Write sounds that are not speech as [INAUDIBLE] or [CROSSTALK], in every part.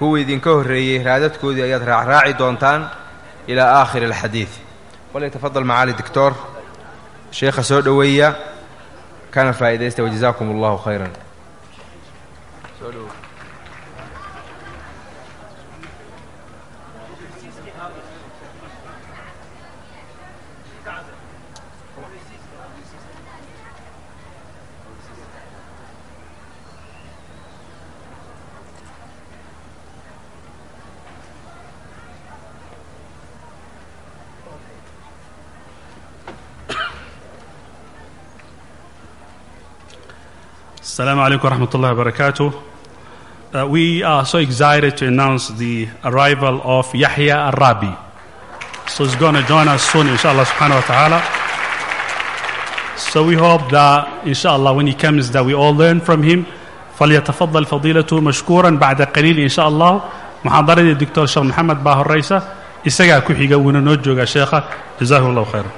kuwii idinka horreeyey raadadkoodii ayaad raacraaci doontaan ilaa aakhiri alxadiid. Walyatafadal macaali doctor. Sheekha soo dhoweeya. Kana faa'iidaysta wajazaakum allahu khayran Assalamu alaikum warahmatullahi wabarakatuh. Uh, we are so excited to announce the arrival of Yahya Arabi. So he's going to join us soon, inshallah subhanahu wa ta'ala. So we hope that, inshallah, when he comes, that we all learn from him. فليتفضل فضيلته مشكورا بعد قليل إن شاء الله محاضرة الدكتور شيخ محمد باهر الرئيسة إساقا كوحيقا وننوجوغا شيخا جزاه الله خيرا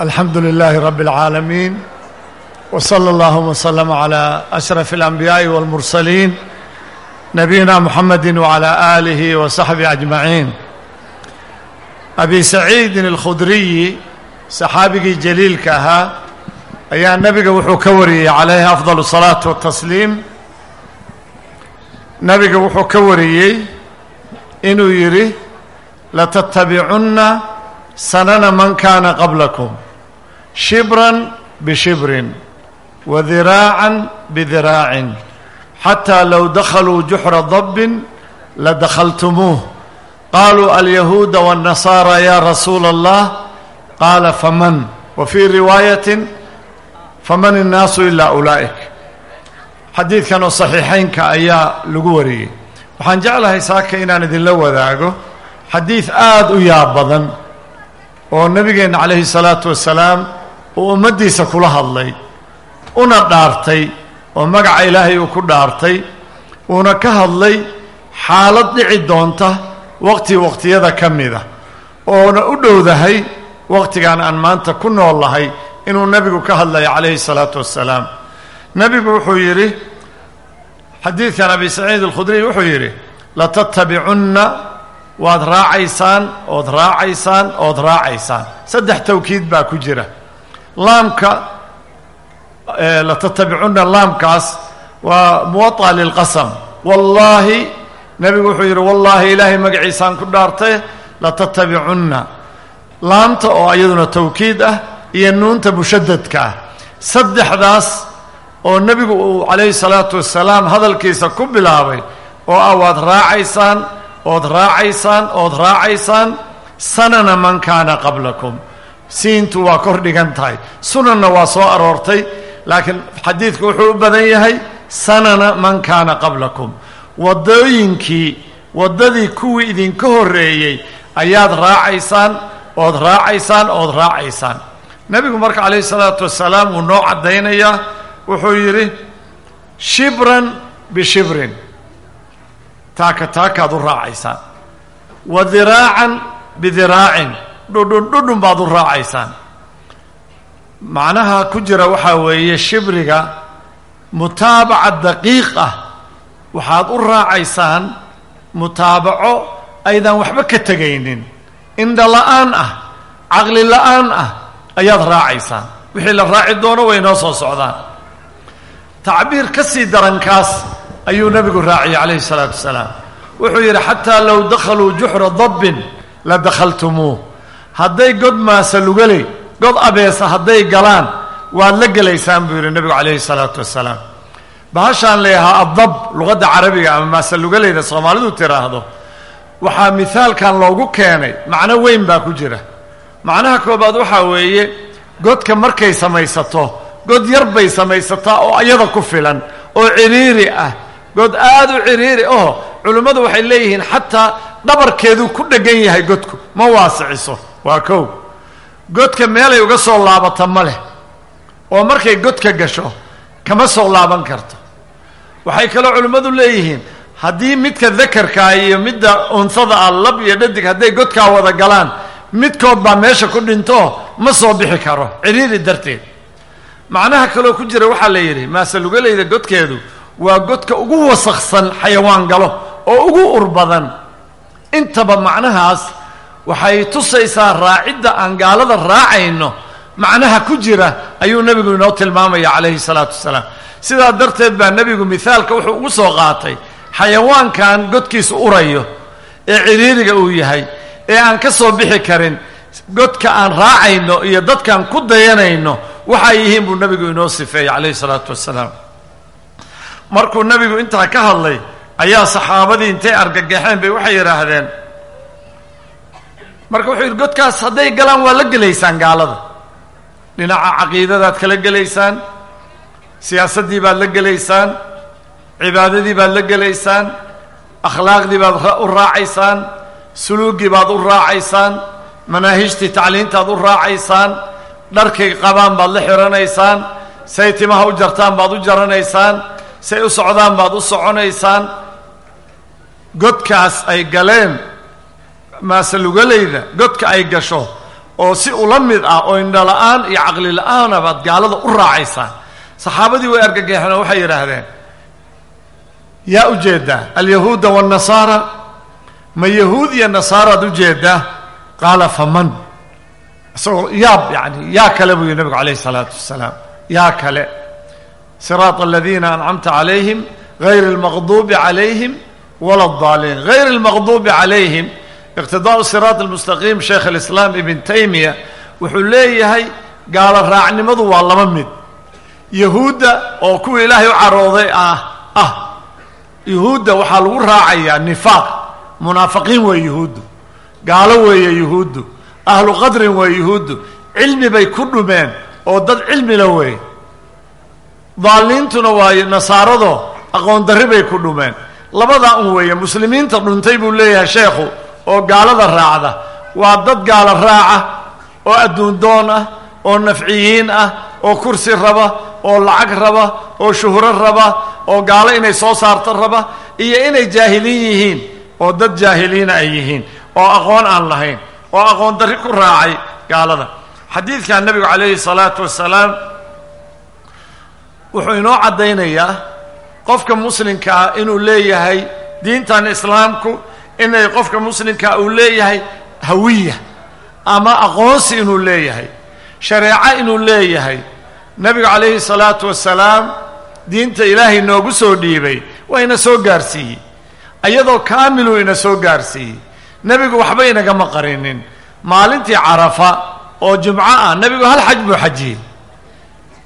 الحمد لله رب العالمين وصلى الله وسلم على أشرف الأنبياء والمرسلين نبينا محمد وعلى آله وصحبه أجمعين أبي سعيد الخدري صحابي جليل كها أيها النبي وحو كوري عليه أفضل الصلاة والتسليم نبي وحو كوري إنو يري لتتبعن shibran bishibrin wa diraacan bidiraacin xataa low dakhaluu juxra dabbin la dakhaltumuuh. Qaaluu alyahuuda waannasaara yaa rasuula allah qaala faman? Wa fii riwaayatin faman innaasu ilaa ulaa'ik. Xadiidkan oo saxiixaynka ayaa lagu wariyey. Waxaan jeclahay saaka inaan idinla wadaago. Xadiid aada u yaab badan oo nebigeenna calayhi salaatu wasalaam uu ummaddiisa kula hadlay una dhaartay oo magaca ilaahay uu ku dhaartay uuna ka hadlay xaalad dhici doonta waqti waqtiyada ka mida oona u dhowdahay waqtigan aan maanta ku nool lahay inuu nebigu ka hadlaya calayhi salaatu wasalaam nebigu wuxuu yidhi xadiidkan abi saciid alkhudriy wuxuu yidhi latattabicunna waad raacaysaan ood raacaysaan ood raacaysaan. Saddex tawkiid baa ku jira laamka latattabicunna laamkaas waa muwaطa lilqasam. Wallaahi nebigu wuxuu yidhi wallaahi ilaahay magaciisaan ku dhaartay latattabicunna laamta oo iyaduna tawkiid ah iyo nuunta mushadadka ah. Saddexdaas oo nebigu uu calayhi salaatu wasalaam hadalkiisa ku bilaabay oo ah waad raacaysaan ood raacaysaan ood raacaysaan sanana man kaana qablakum siintu waa kor dhigan tahay. Sunanna waa soo aroortay laakiin xadiidku wuxuu u badan yahay sanana man kaana qablakum. Waddooyinkii waddadii kuwii idinka horreeyey ayaad raacaysaan ood raacaysaan ood raacaysaan. Nebigu marka calayhi salaatu wasalaam wuu noo caddaynayaa wuxuu yidhi shibran bishibrin. Taaka taakaad u raacaysaan. Wa diraacan bidiraacin dhudhun dhudhun baad u raacaysaan. Macnaha ku jira waxaa weeye shibriga mutaabaca daqiiq ah. Waxaad u raacaysaan mutaabaco aydan waxba ka tegaynin. Indha la'aan ah caqli la'aan ah ayaad raacaysaan. Wixii la raaci doono way noo soo socdaan. Tacbiir ka sii darankaas ayuu nebigu raaciyey calayhi salaatu wasalaam. Wuxuu yidhi xataa low dakhaluu juxra dabbin la dakhaltumuuh hadday god maasa lugaley god abeesa hadday galaan waad la gelaysaan buu yidhi nebigu calayhi salaatu wasalaam. Bahashaan leeyahaa addab luqadda carabiga ama maasa lugaleyda soomaalidu tiraahdo waxaa mihaalkan loogu keenay macno weyn baa ku jira. Macnaha koobaad waxaa weeye godka markay samaysato god yar bay samaysataa oo iyada ku filan oo ciriiri ah. God aada u ciriiri oo culimmadu waxay leeyihiin xataa dhabarkeeduu ku dhegan yahay godku ma waasiciso waa kow. Godka meelay uga soo laabata ma leh. Oo markay godka gasho kama soo laaban karto. Waxay kaloo culimmadu leeyihiin haddii midka dakarkaa iyo midda unsada ah lab iyo dhadig hadday godkaa wada galaan midkood baa meesha ku dhinto ma soo bixi karo cidhiiri darteed. Macnaha kaloo ku jira waxaa la yidhi maasalugalayda godkeedu waa godka ugu wasaksan xayawaan galo oo ugu ur badan. Intaba macnahaas waxay tusaysaa raacidda aan gaalada raacayno. Macnaha ku jira ayuu nebigu inoo tilmaamaya calayhi salaatu wasalaam. Sidaa darteed baa nebigu mithaalka wuxuu ugu soo qaatay xayawaankan godkiisa urayo ee cidhiiriga uu yahay ee aan ka soo bixi karin godka aan raacayno iyo dadkaan ku dayanayno waxay yihiin buu nebigu inoo sifeeyey calayhi salaatu wasalaam. Markuu nebigu intaa ka hadlay ayaa saxaabadii intay argagaxeen bay waxay yidhaahdeen marka wuxuu yidhi godkaas hadday galaan waa la gelaysaan gaalada. Dhinaca caqiidadaad kala gelaysaan siyaasaddii baad la gelaysaan cibaadadii baad la gelaysaan akhlaaqdii baad u raacaysaan suluugii baad u raacaysaan manaahijtii tacliintaad u raacaysaan dharkay qabaan baad la xiranaysaan say timaha u jartaan baad u jaranaysaan say u socdaan baad u soconaysaan. Godkaas ay galeen maasalugalayda godka ay gasho oo si ula mid ah oo indhala-aan iyo caqli la'aana baad gaalada u raacaysaan. Saxaabadii way argagaxeen oo waxay yidhaahdeen yaa u jeedaa alyahuuda waannasaara ma yahuud iyo nasaaraad u jeedaa qaala faman? Isagoo yaab yani yaa kale buu yihi nabigu calayhi isalaatu wasalaam yaa kale siraat aladiina ancamta calayhim gayr almaqduubi calayhim wala addaaliin gayr almaqduubi calayhim iqtidaau siraat almustaqiim sheekh alislaam ibn taymiya wuxuu leeyahay gaalo raacnimadu waa laba mid yahuudda oo kuwa ilaahay u carooday ah ah yuhuudda waxaa lagu raacayaa nifaaq munaafiqiin weeye yuhuuddu gaalo weeye yuhuuddu ahlu qadrin weeye yuhuuddu cilmi bay ku dhumeen oo dad cilmila weeye daaliintuna waa nasaarado aqoon darri bay ku dhumeen labadaa un weeye muslimiinta dhuntay buu leeyahay sheekhu oo gaalada raacda. Waa dad gaalo raaca oo adduun doon ah oo nafciyiin ah oo kursi raba oo lacag raba oo shuhro raba oo gaalo inay soo saarto raba iyo inay jaahiliin yihiin oo dad jaahiliina ay yihiin oo aqoon aan lahayn oo aqoon darri ku raacay gaalada. Xadiidkan nebigu calayhi salaatu wasalaam wuxuu inoo caddaynayaa qofka muslimkaa inuu leeyahay diintan islaamku inay qofka muslimkaa uu leeyahay hawiya ama aqoonsi inuu leeyahay shareeco inuu leeyahay. Nebigu calayhi salaatu wasalaam diinta ilaahay noogu soo dhiibay waa ina soo gaarsiiyey. Iyadoo kaamiluu ina soo gaarsiiyey. Nebigu waxba inagama qarinin. Maalintii carafa oo jumco ah nebigu hal xaj buu xajiyey.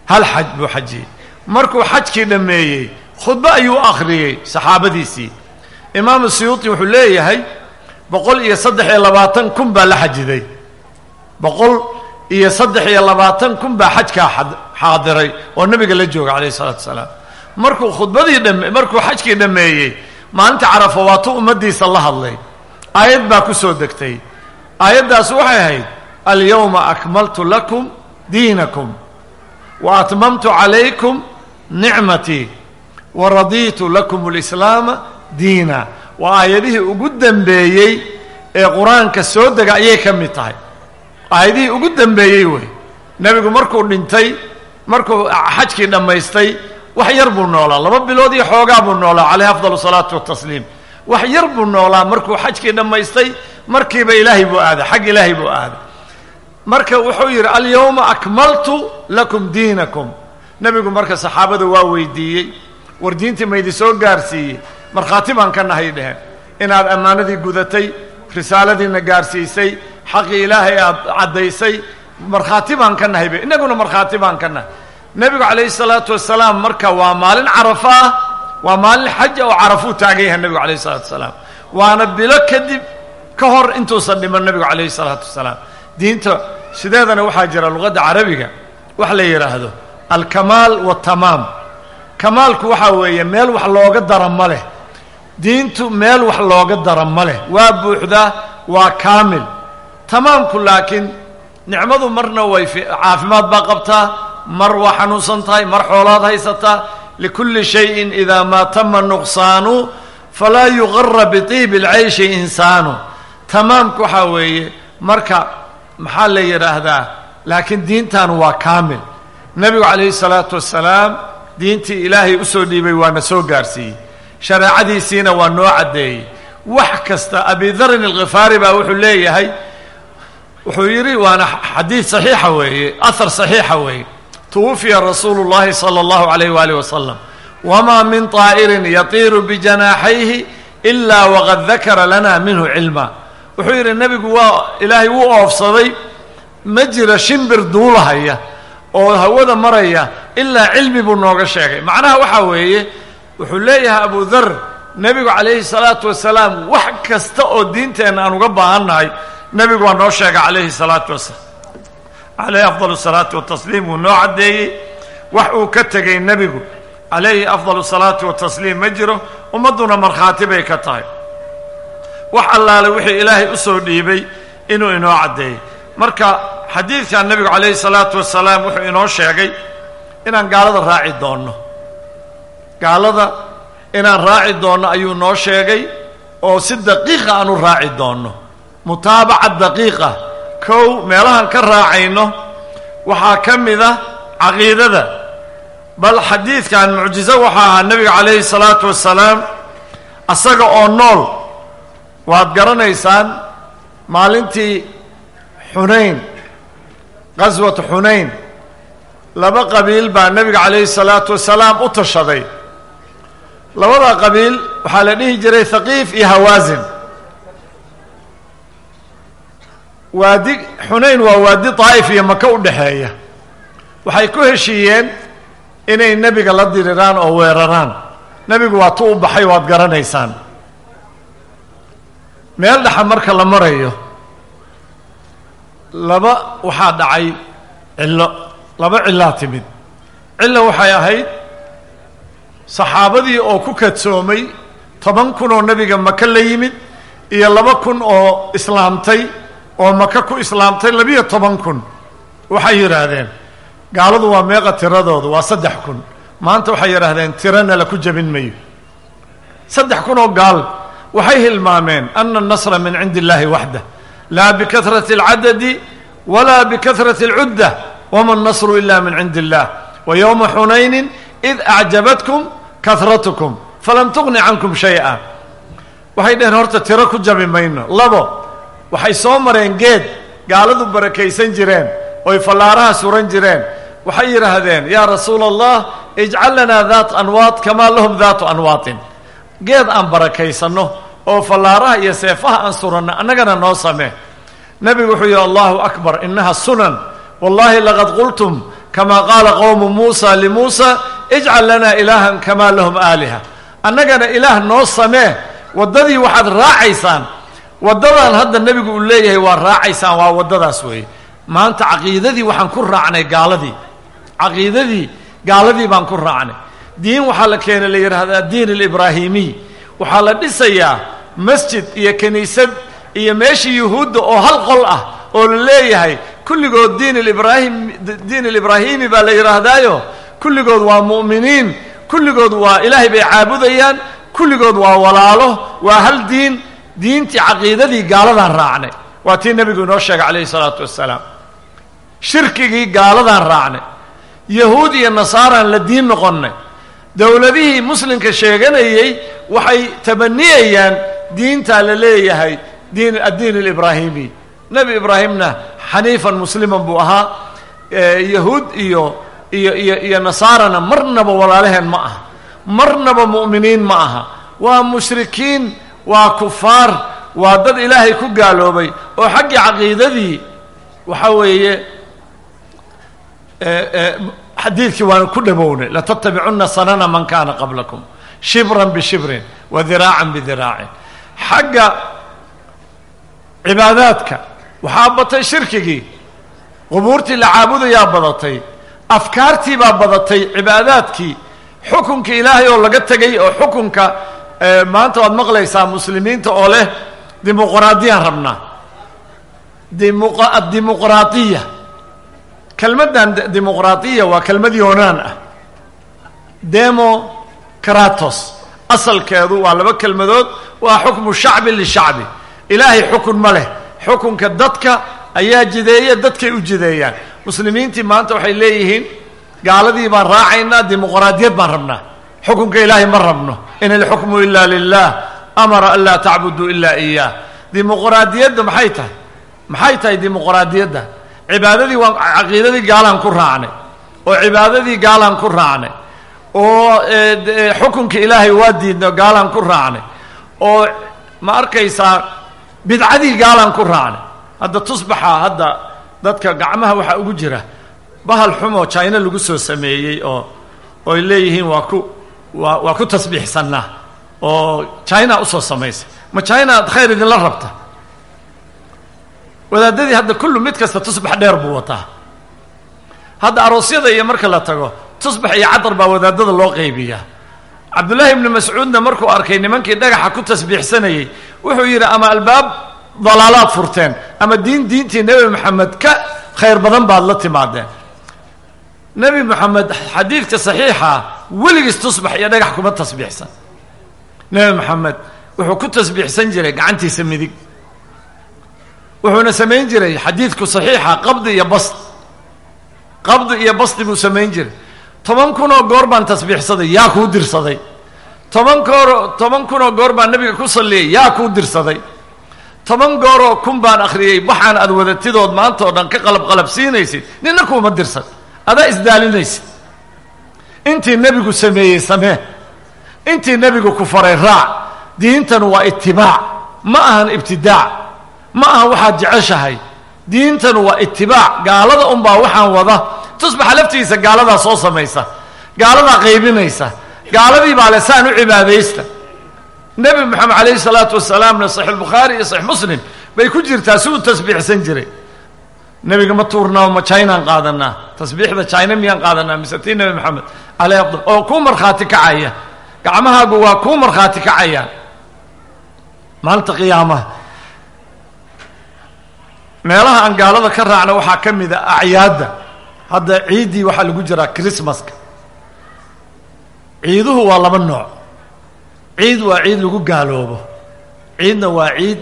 Hal xaj buu xajiyey. Markuu xajkii dhammeeyey khudbo ayuu akhriyey saxaabadiisii imaamu siyuuti wuxuu leeyahay boqol iyo saddex iyo labaatan kun baa la xajiday. Boqol iyo saddex iyo labaatan kun baa xajkaa xaadiray oo nebiga la jooga calayhi isalaatu wasalaam. Markuu khudbadii dhame markuu xajkii dhammeeyey maalinta carafa waatuu ummaddiisa la hadlay. Aayad baa ku soo degtay. Aayaddaas waxay ahayd alyawma akmaltu lakum diinakum wa atmamtu calaykum nicmatii wa radiitu lakum alislaama diina. Waa aayadihii ugu dambeeyey ee qur'aanka soo dega ayay ka mid tahay. Aayadihii ugu dambeeyey wey. Nebigu markuu dhintay markuu xajkii dhammaystay wax yar buu noolaa. Laba bilood iyo xoogaa buu noolaa caleyhi afdal salaatu watasliim wax yar buu noolaa markuu xajkii dhammaystay markiiba ilaahay buu aaday xag ilaahay buu aaday. Marka wuxuu yidhi alyawma akmaltu lakum diinakum. Nebigu marka saxaabada waa weydiiyey war diintii maydi soo gaarsiiyey markhaati baan ka nahay dheheen inaad ammaanadii gudatay risaaladiina gaarsiisay xaqii ilaahay aad caddaysay markhaati baan ka nahay be. Innaguna markhaati baan ka nahay. Nebigu calayhi salaatu wasalaam marka waa maalin carafa ah waa maalin xaja oo carafuu taagan yahay nebigu calayhi salaatu wasalaam. Waana bilo kadib ka hor intuusan dhiman nebigu calayhi salaatu wasalaam. Diinta sideedana waxaa jira luqadda carabiga. Wax la yidhaahdo alkamaal watamaam kamaalku waxaa weeye meel wax looga dara ma leh diintu meel wax looga dara ma leh. Waa buuxdaa waa kaamil. Tamaamku laakiin nicmadu marna way caafimaad baa qabtaa. Mar waa xanuunsan tahay mar xoolaad haysataa likulli shayin idaa maa tama nuqsaanu falaa yuqara biطiibi اlcayshi insaanu. Tamaamku waxaa weeye marka maxaa la yidhaahdaa? Laakiin diintan waa kaamil. Nebigu calayhi salaatu wasalaam diintii ilaahay u soo dhiibay waana soo gaarsiiyey shareecadiisiina waa noo caddeeyey wax kasta abidarin alkhifaari baa wuxuu leeyahay wuxuu yidhi waana xadiid saxiixa weeye ahar saxiixa weeye twufiya rasuulu اllahi salى اllahu alayh waalih wasalam wma min طaa'irin yatiiru bijanaaxayhi ila waqad dakara lana minhu cilma wuxuu yidhi nebigu waa ilaahay wuu oofsaday ma jira shimbir duulahaya oo hawada maraya ilaa cilmi buu nooga sheegay macnaha waxaa weeye wuxuu leeyahay abu dar nebigu calayhi salaatu wasalaam wax kasta oo diinteenna aan uga baahannahay nebigu waa noo sheegay calayhi salaatu wasalaam. Calayhi afdal salaatu watasliim wuu noo caddeeyey. Wax uu ka tegay nebigu calayhi afdal salaatu watasliim ma jiro ummadduna markhaati bay ka tahay. Wax allaale wixii ilaahay u soo dhiibay inuu inoo caddeeyey. Marka xadiidkan nebigu calayhi salaatu wasalaam wuxuu inoo sheegay inaan gaalada raaci doonno gaalada inaan raaci doonno ayuu noo sheegay oo si daqiiqa aan u raaci doonno. Mutaabaca daqiiqa kow meelahan ka raacayno waxaa ka mid a caqiidada. Bal xadiidkan mucjizo waxaa ahaa nebiga calayhi salaatu wasalaam asaga oo nool. Waad garanaysaan maalintii xunayn qaswat xunayn. Laba qabiil baa nebiga calayhi salaatu wasalaam u tashaday labada qabiil waxaa la dhihi jiray thaqiif iyo hawaasin waadi xunayn waa waadi daa'if iyo maka u dhexeeya waxay ku heshiiyeen inay nebiga la diriraan oo weeraraan. Nebigu waa tu u baxay waad garanaysaan. Meel dhexa marka la marayo laba waxaa dhacay cillo. Laba cillaa timid. Cillo waxay ahayd saxaabadii oo ku kadsoomay toban kun oo nebiga maka la yimid iyo laba kun oo islaamtay oo maka ku islaamtay labiyo toban kun waxay yidhaahdeen gaaladu waa meeqa tiradoodu waa saddex kun maanta waxay yidhaahdeen tirana la ku jabin mayo saddex kun oo gaal waxay hilmaameen ana الnasra min cindi اllahi waxdah laa bikahrati اlcadadi walaa bikahrati اlcudda wama الnasru ila min cindi اllah وyowma xunayni id acjabatkum kahratkum falam tugni cankum shayئa waxay dheheen horta tiro ku jabi mayno. labo waxay soo mareen geed gaaladu barakaysan jireen oy fallaaraha suran jireen. waxay yidhaahdeen yaa rasuula allah ijcal lanaa daat anwaad kamaa lahum daatu anwaatin. geed aan barakaysanno oo fallaaraha iyo seefaha aan suranno annagana noo samee. Nebigu wuxuu yidhi allahu akbar inaha sunan. Wallahi laqad qultum kamaa qaala qowmu muusa limuusa ijcal lanaa ilaahan kamaa lahum aaliha. Annagana ilaah noo samee waddadii waxaad raacaysaan waddadan hadda nebigu uu leeyahay waa raacaysaan waa waddadaas weeye. Maanta caqiidadii waxaan ku raacnay gaaladii. Caqiidadii gaaladii baan ku raacnay. Diin waxaa la keenay la yidhaahdaa diin alibraahimiy waxaa la dhisayaa masjid iyo kiniisad iyo meeshii yuhuudda oo hal qol ah oo la leeyahay. Kulligood diin alibraahim diin alibraahimi baa la yidhaahdaayo kulligood waa mu'miniin kulligood waa ilaahay bay caabudayaan kulligood waa walaalo waa hal diin diintii caqiidadii gaaladaan raacnay. Waa tii nebigu inoo sheegay calayhi salaatu wassalaam. Shirkigii gaaladaan raacnay. Yahuud iyo nasaaraan la diin noqonnay. Dowladihii muslimka sheeganayey waxay tabaniyayaan diintaa la leeyahay diin addiin alibraahimi. Nebi ibraahimna xaniifan musliman buu ahaa. Yahuud iyo iyo iyo iyo nasaarana marnaba walaalaheen ma aha. Marnaba mu'miniin ma aha. Waa mushrikiin waa kufaar waa dad ilaahay ku gaaloobay oo xaggii caqiidadii waxa weeye xadiidkii waan ku dhamownay. Latattabicunna sanana man kaana qablakum. Shibran bishibrin wa diraacan bidiraacin xagga cibaadaadka waxaa batay shirkigii. Qubuurtii la caabudayaa badatay afkaartii baa badatay cibaadaadkii. Xukunka ilaahay oo laga tegay oo xukunka maanta waad maqlaysaa muslimiinta oo leh dimuqraadiyaan rabnaa dimuqraadiya. Kelmaddan dimuqraadiya waa kelmad yoonaan ah. Democratos asalkeedu waa laba kelmadood waa xukmu shacbi lishacbi. Ilaahay xukun ma leh. Xukunka dadka ayaa jideeye dadkay u jideeyaan. Muslimiintii maanta waxay leeyihiin gaaladii baan raacaynaa dimuqraadiyad baan rabnaa. Xukunka ilaahay ma rabno. In alxukmu ila lilah amara an laa tacbuduu ilaa iyaah dimuqraadiyadda maxay tahay? Maxay tahay dimuqraadiyadda? Cibaadadii waan caqiidadii gaalaan ku raacnay. Oo cibaadadii gaalaan ku raacnay. Oo xukunka ilaahay waa diidno gaalaan ku raacnay. Oo ma arkaysaa bidcadii gaalaan ku raacnay hadda tusbaxa hadda dadka gacmaha waxaa ugu jira. Bahal xumoo china lagu soo sameeyey oo ooy leeyihiin waa ku waa waa ku tasbiixsannaa oo china u soo samaysay ma china ad khayr idinla rabta? Wadaadadii hadda kullu mid kasta tusbax dheer buu wataa. Hadda aroosyada iyo marka la tago tusbax iyo cadar baa wadaadada loo qaybiyaa. Cabdullaahi ibni mascuudna markuu arkay nimankii dhagaxa ku tasbiixsanayey wuxuu yidhi ama albaab dalaalaad furteen. Ama diin diintii nebi moxamed ka khayr badan baad la timaadeen. Nebi moxamed xadiidka saxiixa weligiis tusbax iyo dhagax kuma tasbiixsan. Nebi moxamed wuxuu ku tasbiixsan jiray gacantiisa midig. Wuxuuna samayn jiray xadiidku saxiixa qabdi iyo bast. Qabdi iyo basti buu samayn jiray. Toban kunoo goor baan tasbiixsaday yaa kuu dirsaday. Toban goor toban kunoo goor baan nebiga ku salliyay yaa kuu dirsaday toban gooroo kun baan akhriyey waxaan aad wadatidood maanta oo dhan ka qalab qalab siinaysid. Nina kuuma dirsan. Adaa isdaalinaysid. Intii nebigu sameeyey samee. Intii nebigu ku faray raac. Diintanu waa itibaac ma ahan ibtidaac ma aha waxaad jeceshahay. Diintanu waa itibaac gaalada unbaa waxaan wada. Tusbaxa laftiisa gaaladaa soo samaysa. Gaaladaa qaybinaysa. Gaaladii baa le saan u cibaadaysta nebi moxamed calayhi salaatu wasalaamna saxiix bukhaari iyo saxiix muslim bay ku jirtaa si uu tasbiixsan jiray. Nebiga ma tuurnaa ma jinaan qaadanaa? Tasbiixda jina miyaan qaadanaa? Mise tii nebi moxamed aleyh afdal oo kuu markhaati kacaya. Gacmahaagu waa kuu markhaati kacayaan maalinta qiyaamaha. Meelaha aan gaalada ka raacna waxaa ka mid a acyaadda. Hadda ciiddii waxaa lagu jiraa christmaska. Ciiduhu waa laba nooc ciid waa ciid lagu gaaloobo. Ciidna waa ciid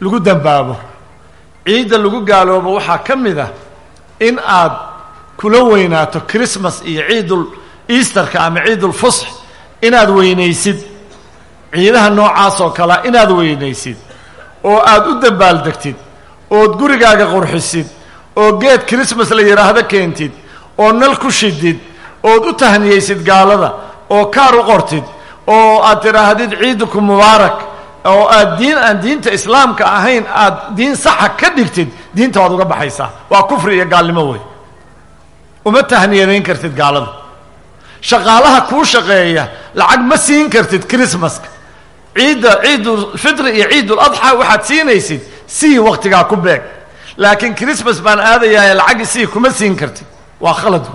lagu dambaabo. Ciidda lagu gaaloobo waxaa ka mid ah in aad kula weynaato christmas iyo ciidul easterka ama ciidulfusx inaad weynaysid. Ciidaha noocaas oo kalea inaad weynaysid. Oo aad u dambaaldegtid ood gurigaaga qurxisid. Oo geed christmas la yidhaahdo keentid. Oo nal ku shidid ood u tahniyaysid gaalada. Oo kaar u qortid oo aad tidhaahdid ciiduku mubaarak oo aad diin aan diinta islaamka ahayn aad diin saxa ka dhigtid diinta waad uga baxaysaa. Waa kufri iyo gaalnimo wey. Uma tahniyadayn kartid gaalada shaqaalaha kuu shaqeeya lacag ma siin kartid christmaska. Ciidda ciidulfitri iyo ciidul adxa waxaad siinaysid sii waktigaa ku beeg. Laakiin christmas baan aadayahay lacagi sii kuma siin kartid. Waa khalad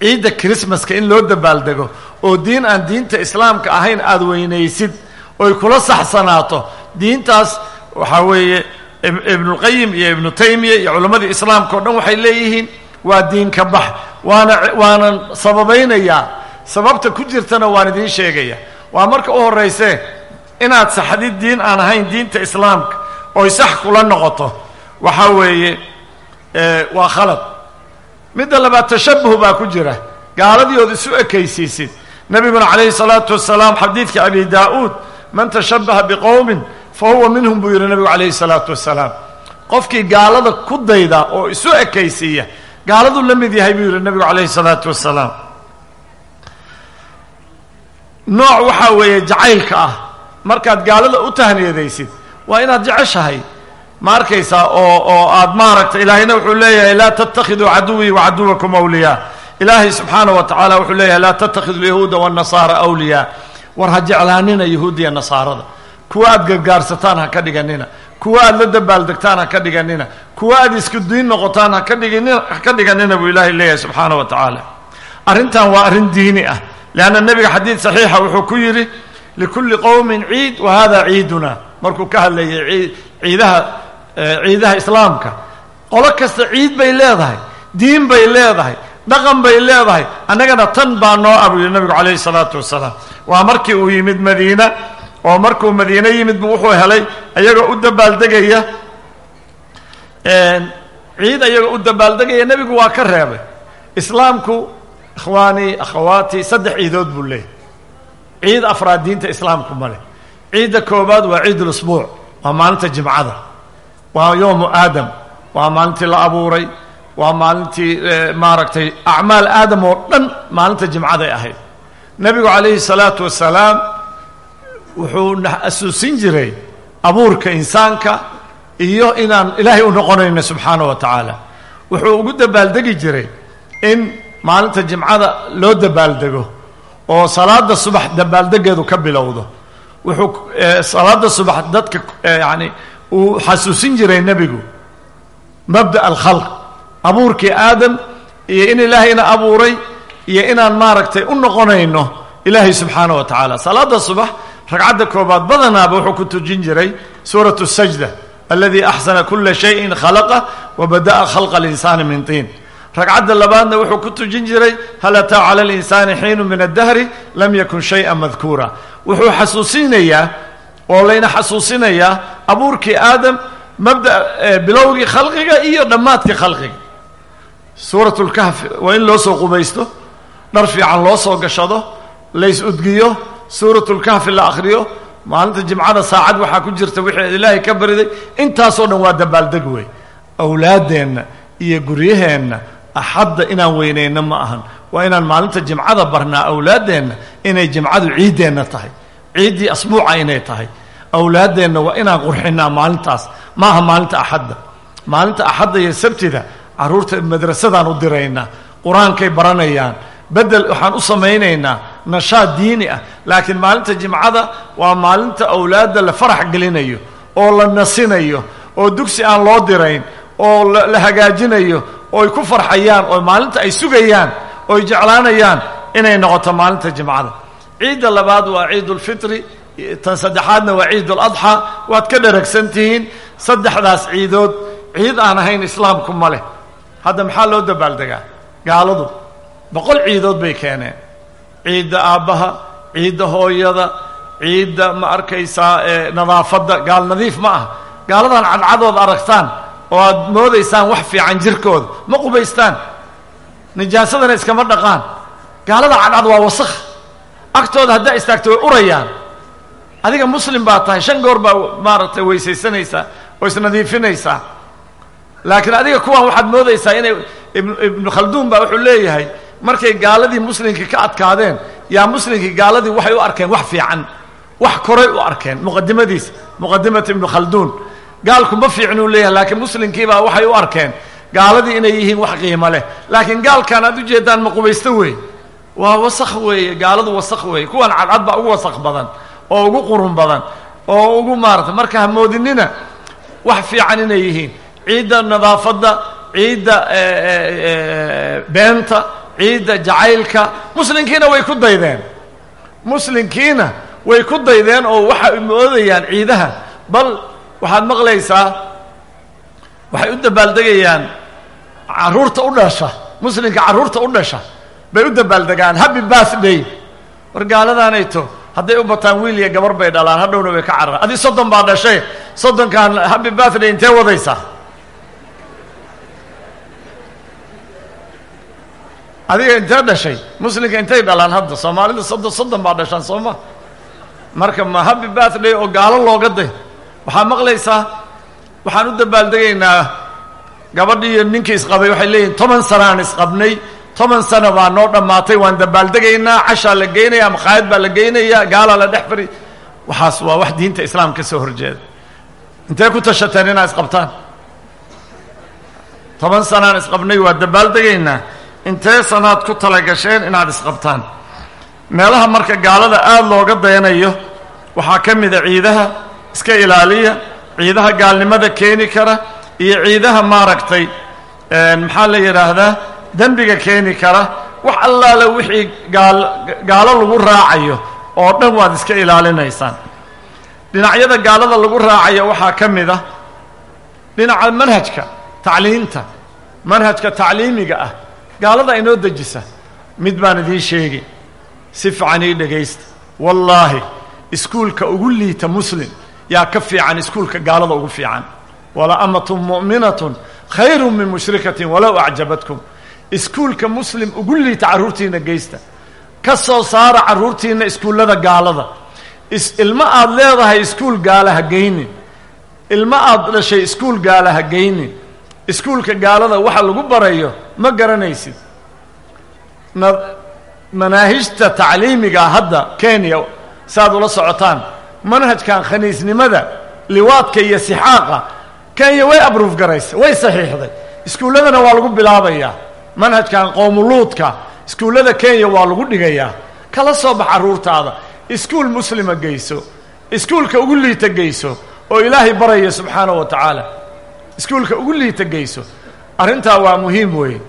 ciidda christmaska in loo dabaaldego oo diin aan diinta islaamka ahayn aada weynaysid oy kula saxsanaato. Diintaas waxaa weeye ibnulqayim iyo ibnu taymiya iyo culammadii islaamka o dhan waxay leeyihiin waa diin ka bax. Waana waanan sababaynayaa sababta ku jirtana waan idiin sheegaya. Waa marka u horraysee inaad saxdid diin aan ahayn diinta islaamka oy sax kula noqoto. Waxaa weeye waa khalad. Midda labaad tashabuh baa ku jira. Gaaladii ood isu ekaysiisid nebiguna calayhi salaatu wasalaam xadiidka abi daa-uud man tashabaha biqowmin fa huwa minhum buu yidhi nebigu calayhi salaatu wasalaam qofkii gaalada ku dayda oo isu ekaysiiya gaaladuu la mid yahay buu yidhi nebigu calayhi salaatu wasalaam nooc waxaa weeye jacaylka ah. Markaad gaalada u tahniyadaysid waa inaad jeceshahay. Ma arkaysaa oo oo aad maaragtay ilaahayna wuxuu leeyahay laa tattakhiduu caduwii wacaduwakum awliyaa ilaahay subxaana wa tacaala wuxuu leeyahay laa tattakhiduu yahuuda waannasaara awliyaa war ha jeclaanina yahuudiya nasaarada. Kuwa aad gargaarsataan ha ka dhiganina. Kuwa aad la dabaaldegtaan ha ka dhiganina. Kuwa aad isku diin noqotaan ha ka dhiginin ha ka dhiganina buu ilaahay leeyahay subxaana wa tacaala. Arrintan waa arrin diini ah. Leanna nebiga xadiid saxiixa wuxuu ku yidhi likulli qowmin ciid wa hada ciiduna. Markuu ka hadlayay ciidaha ciidaha islaamka qolo kasta ciid bay leedahay diin bay leedahay dhaqan bay leedahay. Annagana tan baa noo buu yihi nabigu calayhi salaatu wasalaam. Waa markii uu yimid madiina oo markuu madiine yimid bu wuxuu helay ayagoo u dabaaldegaya ciid ayagoo u dabaaldegaya nebigu waa ka reebay. Islaamku ikhwaanii akhawaati saddex ciidood buu leeyahy ciid afraad diinta islaamku ma leh. Ciidda koobaad waa ciid ulusbuuc waa maalinta jimcada. Waa yowmu aadam waa maalintii la abuuray waa maalintii maaragtay acmaal aadam oo dhan maalinta jimcaday ahayd. Nebigu calayhi salaatu wasalaam wuxuu na asuusin jiray abuurka insaanka iyo inaan ilaahay u noqonayno subxaana wa tacaala. Wuxuu ugu dabaaldegi jiray in maalinta jimcada loo dabaaldego oo salaada subax dabaaldegeedu ka bilowdo. Wuxuu salaada subax dadka yani uu xasuusin jiray nebigu mabda alkhalq abuurkii aadam iyo in ilaahayna abuuray iyo inaan maaragtay u noqonayno ilaahay subxaana wa tacaala. Salaada subax ragcadda koobaad badanaaba wuxuu ku tujin jiray suuratu sajda aladi axsana kula shayin khalaqa wa bada'a khalqa alinsaani min tiin. Ragcadda labaadna wuxuu ku tujin jiray hal ataa cala alinsaani xiinu min addahri lam yakun shayئa madkuura wuxuu xasuusinayaa oo layna xasuusinayaa abuurkii aadam mabda bilowgii khalqiga iyo dhammaadkii khalqiga suurat lkahfi waa in loo soo qubaysto dhar fiican loo soo gashado lays udgiyo suurat lkahfi la akhriyo maalinta jimcada saacad waxaa ku jirta wixii ilaahay ka bariday intaasoo dhan waa dabaaldeg wey awlaaddeenna iyo guryaheenna axadda inaan weynayno ma ahan. Waa inaan maalinta jimcada barnaa awlaaddeenna inay jimcadu ciiddeenna tahay. Ciiddii asbuuca inay tahay. Awlaaddeenna waa inaan qurxinaa maalintaas. Ma aha maalinta axadda. Maalinta axadda iyo sabtida carruurta madrasadaan u diraynaa qur'aankay baranayaan bedel waxaan u samaynaynaa nashaad diini ah. Laakiin maalinta jimcada waa maalinta awlaadda la farax gelinayo oo la nasinayo oo dugsi aan loo dirayn oo la hagaajinayo ooy ku farxayaan oo maalinta ay sugayaan ooy jeclaanayaan inay noqoto maalinta jimcada. Ciidda labaad waa ciidulfitri tan saddexaadna waa ciiduladxaa waad ka dharagsan tihiin saddexdaas ciidood ciid aan ahayn islaamku ma leh hadda maxaa loo dabaaldegaa gaaladu boqol ciidood bay keeneen. Ciidda aabbaha ciidda hooyada ciidda ma arkaysaa nadaafadda. Gaal nadiif ma aha. Gaaladan cadcadood aragtaan oo aad moodaysaan wax fiican jirkooda. Ma qubaystaan. Nijaasadana iskama dhaqaan. Gaalada cadcad waa wasakh. Agtooda haddaa istaagto way urayaan. Adiga muslim baa tahay. Shan goor baa maaragtay weysaysanaysaa oo isnadiifinaysaa laakiin adiga kuwan waxaad moodaysaa inay ibnu khalduun baa wuxuu leeyahay markay gaaladii muslimkii ka adkaadeen yaa muslimkii gaaladii waxay u arkeen wax fiican wax koray u arkeen muqadimadiisa muqadimat ibnu khalduun gaalku ma fiicnuu leeyahay laakiin muslimkiibaa waxay u arkeen gaaladii inay yihiin wax qiimo leh. Laakiin gaalkan aad ujeedaan ma qubaysto wey waa wasakh weeye gaaladu wasakh weeye kuwan cadcad baa ugu wasakh badan oo ugu qurun badan oo ugu maarata marka ha moodinina wax fiican inay yihiin ciidda nadaafadda ciidda beenta ciidda jacaylka. Muslimkiina way ku daydeen. Muslimkiina way ku daydeen oo waxay moodayaan ciidaha. Bal waxaad maqlaysaa waxay u dabaaldegayaan carruurta u dhasha. Muslimka carruurta u dhasha bay u dabaaldegaan happy birthday war gaaladaanayto hadday u bataan wiil iyo gabar bay dhalaan. Hadhowna way ka cararaan. Adi soddon baa dhashay soddonkan happy birthday intee wadaysaa adiga intee dhashay muslimka intay dhalaan hadda soomaalida soddon soddon baa dhashaan soo ma marka ma happy birthday oo gaalo looga day. Waxaa maqlaysaa waxaan u dabaaldegaynaa gabadhii iyo ninkii isqabay waxay leeyihiin toban sana aan isqabnay toban sano baa noo dhammaatay waan dabaaldegaynaa cashaa la geynaya makhaayad baa la geynaya gaalaa la dhex fari waxaas waa wax diinta islaam ka soo horjeeda. Intee ku tashateen inaad isqabtaan? Toban sanaan isqabnay waa dabaaldegaynaa intee sanaad ku talagasheen inaad isqabtaan? Meelaha marka gaalada aada looga dayanayo waxaa ka mida ciidaha iska ilaaliya ciidaha gaalnimada keeni kara iyo ciidaha maaragtay maxaa la yidhaahdaa dembiga keeni kara. Wax allaale wixii gaal gaalo lagu raacayo oo dhan waad iska ilaalinaysaan. Dhinacyada gaalada lagu raacayo waxaa ka mid ah dhinaca manhajka tacliinta. Manhajka tacliimiga ah gaalada inoo dejisa mid baan idiin sheegi. Si fiican ii dhegaysta wallaahi iskuulka ugu liita muslim yaa ka fiican iskuulka gaalada ugu fiican. Wala amatun mu'minatun khayru min mushrikatin walow acjabatkum. Iskuulka muslim ugu liita carruurtiina geysta ka soo saara carruurtiina iskuullada gaalada. Is ilmo aada leedahay iskuul gaala ha geynin ilmo aada dhashay iskuul gaala ha geynin iskuulka gaalada waxa lagu barayo ma garanaysid. Na manaahijta tacliimiga hadda kenya saaad ula socotaan. Manhajkan khaniisnimada liwaadka iyo sixaaqa kenya way abruuf garaysa way saxiixday. Iskuulladana waa lagu bilaabayaa manhajkan qowmuluudka iskuullada kenya waa lagu dhigayaa. Kala soo bax carruurtaada iskuul muslima geyso iskuulka ugu liita geyso oo ilaahay baraya subxaanahu wa tacaala iskuulka ugu liita geyso. Arrintaa waa muhiim weeye.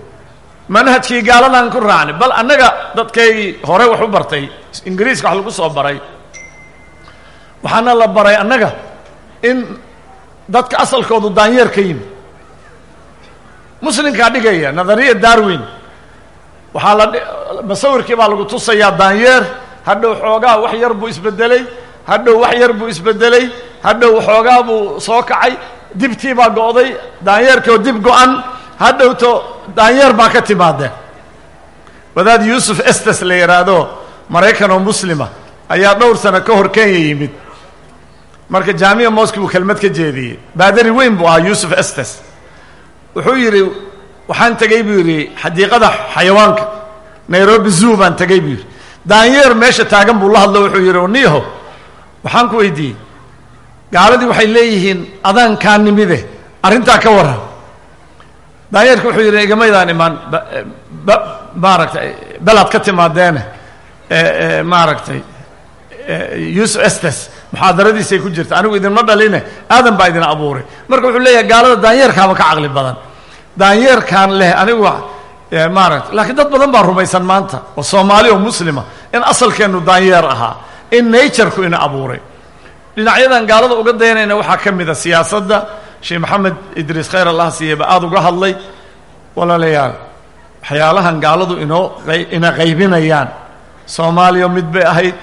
Manhajkii gaaladan ku raacnay bal annaga dadkaygii hore wax u bartay ingiriiska wax lagu soo baray. Waxaana la baray annaga in dadka asalkoodu daanyeer ka yimi muslimkaa dhigaya nadariya darwin. Waxaa la masawirkii baa lagu tusayaa daanyeer hadhow xoogaa wax yar buu isbedelay hadhow wax yar buu isbedelay hadhow xoogaa buu soo kacay dibtii baa go'day daanyeerkii oo dib go-an hadhowto daanyeer baa ka timaadeen wadaad yuusuf estes la yidhaahdo maraykan oo muslima ayaa dhowr sano ka hor kenya yimid. Marka jaamiya moski buu kelmad ka jeediyey. Baadari weyn buu ahaa yuusuf estes. Wuxuu yidhi waxaan tegey buu yidhi xadiiqada xayawaanka nairobi zoo baan tegey buu yidhi. Daanyeer meesha taagan buu la hadlo wuxuu yidhi niho waxaan ku weydiiyey gaaladii waxay leeyihiin adaan kaa nimide arrintaa ka warran daanyeerka wuxuu yidhi igamaydaan imaan ba maaragtay belaad ka timaadeene maaragtay yuusuf estes muxaadaradiisay ku jirta anigu idinma dhaline aadan baa idin abuuray. Marka wuxuu leeyahay gaalada daanyeerkaaba ka caqli badan. Daanyeerkaan leh anigu maaragta laakiin dad badan baa rumaysan maanta oo soomaali oo muslima in asalkeennu daanyeer ahaa in natureku ina abuuray dhinacyadan gaalada uga dayanayna waxaa ka mid a siyaasadda. Sheekh maxamed idriis khayr allah siiyeba aada uga hadlay. Walaalayaal waxyaalahan gaaladu inoo ina qaybinayaan. Soomaaliya mid bay ahayd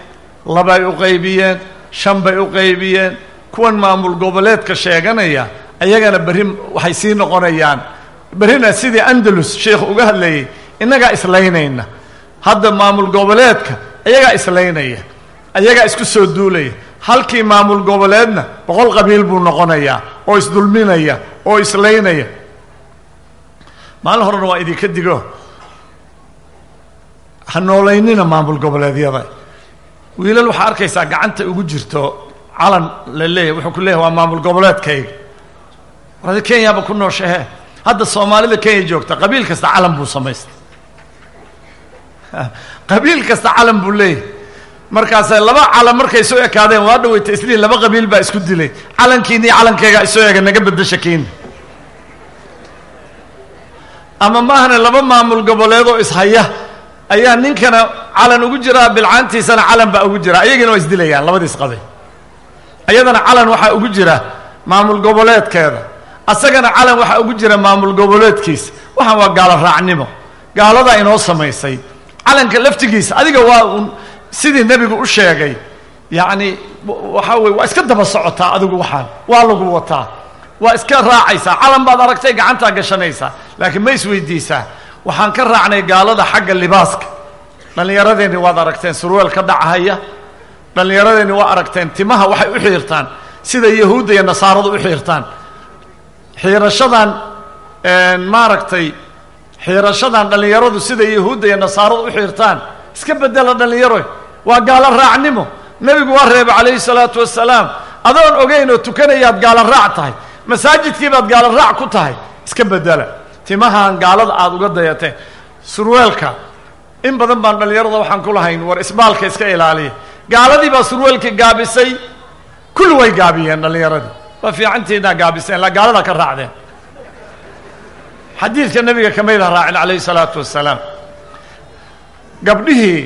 labay u qaybiyeen shan bay u qaybiyeen. Kuwan maamul goboleedka sheeganaya ayagana berri waxay sii noqonayaan. Berrina sidii andalus sheikhu uga hadlayay innagaa islaynayna. Hadda maamul goboleedka ayagaa islaynaya ayagaa isku soo duulaya halkii maamul goboleedna boqol qabiil buu noqonayaa oo isdulminaya oo islaynaya. Maalin horena waa idinka digo. Ha noolaynina maamul goboleedyada. Wiilal waxaa arkaysaa gacanta ugu jirto calan la leeyahy wuxuu ku leeyahy waa maamul goboleedkayga. Waradi kenyaaba ku nooshahe hadda soomaalida kenya joogta qabiil kasta calan buu samaystay. [LAUGHS] Qabiil kasta calan buu leeyahy markaasa laba calan markay soo ekaadeen waa dhaweyta isliin laba qabiil baa isku dilay. Calankiina iyo calankayga isoo ega naga bedasha kiina ama maahane laba maamul goboleed oo ishaya ayaa ninkana calan ugu jiraa bilcaantiisana calan baa ugu jira. Ayagina waa isdilayaan labadiis qabiil ayadana calan waxaa ugu jira maamul goboleedkeeda. Asagana calan waxaa ugu jira maamul goboleedkiisa waxaan waa gaalo raacnimo. Gaaladaa inoo samaysay. Calanka laftigiisa adiga waa un sidii nebigu u sheegay yacni waxaa weye waa iska daba socotaa adigu waxaan waa lagu wataa. Waa iska raacaysaa calan baad aragtay gacantaa gashanaysaa laakiin ma isweydiisaa waxaan ka raacnay gaalada xagga libaaska. Dhallinyaradeenni waad aragteen surweel ka dhacahaya. Dhallinyaradeenni waa aragteen timaha waxay u xiirtaan sida yahuudda iyo nasaaradu u xiirtaan. Xiirashadan maaragtay xiirashadan dhallinyaradu sida yahuudda iyo nasaaradu u xiirtaan. Iska bedela dhallinyaro waa gaalo raacnimo nebigu waa reebay calayhi salaatu wasalaam adoon ogeyn oo tukanayaad gaalo raac tahay. Masaajidkii baad gaalo raac ku tahay. Iska bedela. Timahan gaalada aada uga dayateen surweelka in badan baan dhallinyarada waxaan ku lahayn war isbaalka iska ilaaliya gaaladii baa surweelkii gaabisay. Kulli way gaabiyeen dhallinyaradii waa fiicantiinaa gaabiseen la gaaladaa ka raacdeen. Xadiidka nebiga kamayda raacin calayhi salaatu wasalaam gabdhihii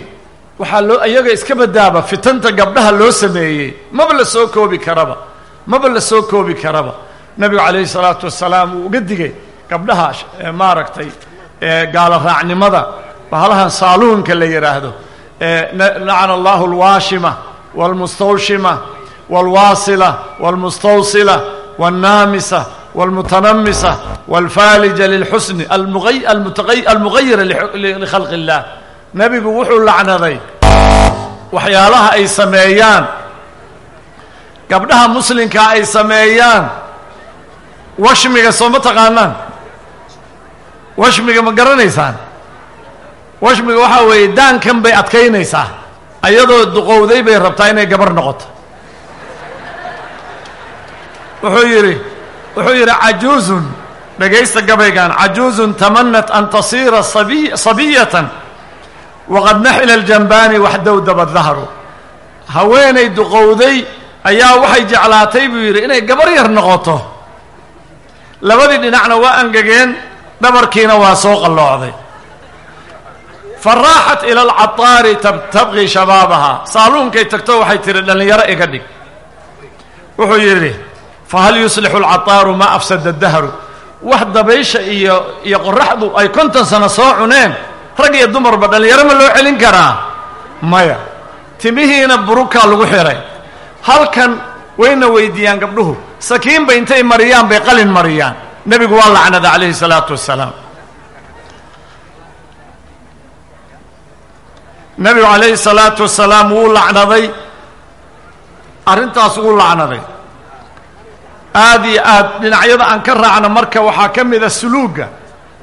waxaa loo iyaga iska badaaba fitanta gabdhaha loo sameeyey. Maba la soo koobi karaba. Maba la soo koobi karaba. Nabigu calayhi salaatu wasalaam wuu uga digay gabdhaha maaragtay gaalo raacnimada bahalahan saaluunka la yidhaahdo lacana allahu alwaashima waalmustawshima waalwaasila waalmustawsila waalnaamisa waalmutanamisa waalfaalija lilxusni almutaqayira likhalqi اllah nebigu wuxuu lacnaday waxyaalaha ay sameeyaan. Gabdhaha muslimkaa ay sameeyaan. Washmiga soo ma taqaanaan? Washmiga ma garanaysaan? Washmiga waxaa weeye daankan bay adkaynaysaa. Ayadoo duqowday bay rabtaa inay gabar noqoto. Wuxuu yidhi wuxuu yidhi cajuuzun dhegaysta gabaygan cajuuzun tamanat an tasiira sabiy sabiyatan waqad naxila aljambaani waxdowdaba dahru haweenay duqowday ayaa waxay jeclaatay buu yidhi inay gabar yar noqoto labadii dhinacna waa angegeen dhabarkiina waa soo qalloocday faraaxat ila alcataari tabqii shabaabaha saaluunkay tagto waxay tihi dhallinyaro iga dhig wuxuu yidhi fahal yuslixu alcataaru maa afsada dahru wax dabaysha iyo iyo qoraxdu ay konton sano soo cuneen rag iyo dumarba dhallinyaro ma loo celin karaa? Maya. Timihiina burukaa lagu xihay halkan wayna weydiiyaan gabdhuhu. Sakiinba intay mariyaan bay qalin mariyaan. Nebigu waa lacnada calayhi salaatu wasalaam. Nebigu calayhi salaatu wasalaam wuu lacnaday. Arrintaas wuu lacnaday. Aada iyo aad dhinacyada aan ka raacno marka waxaa ka mida suluugga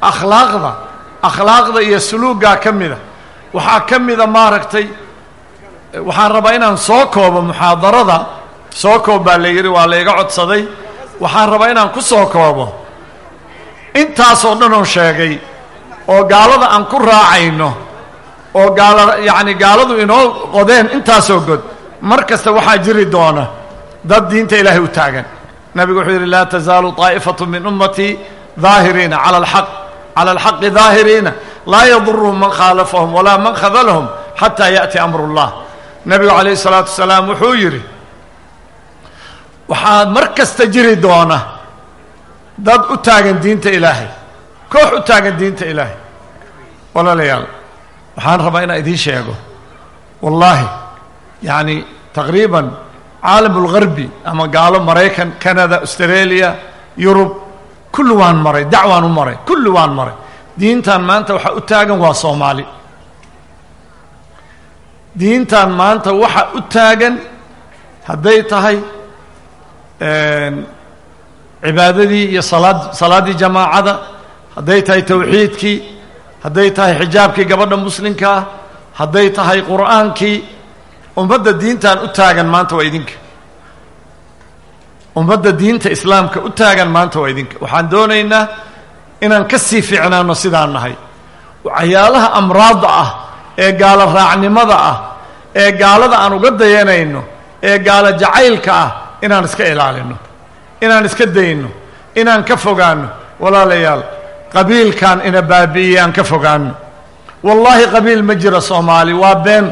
akhlaaqda akhlaaqda iyo suluuggaa ka mida. Waxaa ka mida maaragtay waxaan rabaa inaan soo koobo muxaadarada. Soo koob baa la yidhi waa layga codsaday. Waxaan rabaa inaan ku soo koobo. Intaasoo dhan oo sheegay oo gaalada aan ku raacayno oo gaala yacni gaaladu inoo qodeen intaasoo god mar kasta waxaa jiri doona dad diinta ilaahay u taagan. Nabigu wuxuu yidhi laa tazaalu طaa'ifatu min ummatii daahiriina cala alxaq cala alxaqi daahiriina laa yaduruhum man khaalafahum walaa man khadalahum xataa yaأti amru اllah nebigu calayhi الsalaatu wasalaam wuxuu yidhi waxaa mar kasta jiri doona dad u taagan diinta ilaahay koox u taagan diinta ilaahay walaalayaal waxaan rabaa inaan idiin sheego wallaahi yacni taqriiban caalam اlgarbi ama gaalo maraykan canada australia yurub kulli waan maray dacwaan u maray kulli waan maray. Diintan maanta waxaa u taagan waa soomaali. Diintan maanta waxa u taagan hadday tahay cibaadadii iyo salaad salaaddii jamaacada hadday tahay tawxiidkii hadday tahay xijaabkii gabadha muslimkaa hadday tahay qur'aankii ummadda diintan u taagan maanta waa idinka ummadda diinta islaamka u taagan maanta waa idinka waxaan doonaynaa inaan ka sii fiicnaano sidaan nahay. Waxyaalaha amraadda ah ee gaalo raacnimada ah ee gaalada aan uga dayanayno ee gaalo jacaylka ah inaan iska ilaalino inaan iska dayno inaan ka fogaano. Walaalayaal qabiilkan ina baabi'iyey aan ka fogaano. Wallaahi qabiil ma jira soomaali waa been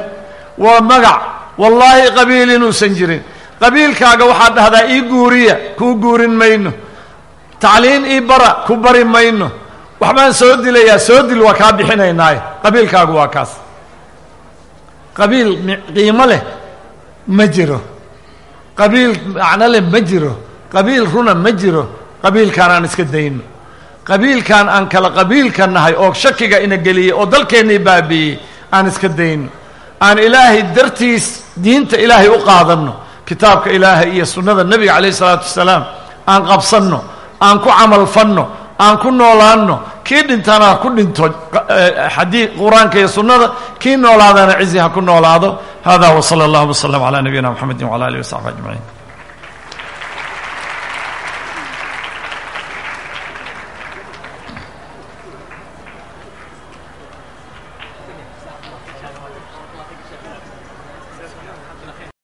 waa magac. Wallaahi qabiil inuusan jirin qabiilkaaga waxaad dhahdaa ii guuriya kuu guurin mayno. Tacliin ii bara ku bari mayno. Waxbaan soo dilayaa soo dil waa kaa bixinaynaaye. Qabiilkaagu waa kaas. Qabiil qiimo leh ma jiro. Qabiil macno leh ma jiro. Qabiil runa ma jiro. Qabiilkaan aan iska dayno. Qabiilkaan aan kala qabiilka nahay oo shakiga ina geliyey oo dalkeennii baabi'iyey aan iska dayno. Aan ilaahay dartiis diinta ilaahay u qaadanno kitaabka ilaahay iyo sunnada nebiga calayh isalaatu wasalaam aan qabsanno aan ku camalfanno aan ku noolaanno kii dhintana ku dhinto xadii qur'aanka iyo sunnada kii noolaadana cizi ha ku noolaado. Hada wsala allahu waslama calaa nabiyina mxamedi wcala alihi wasaxbi ajmaciin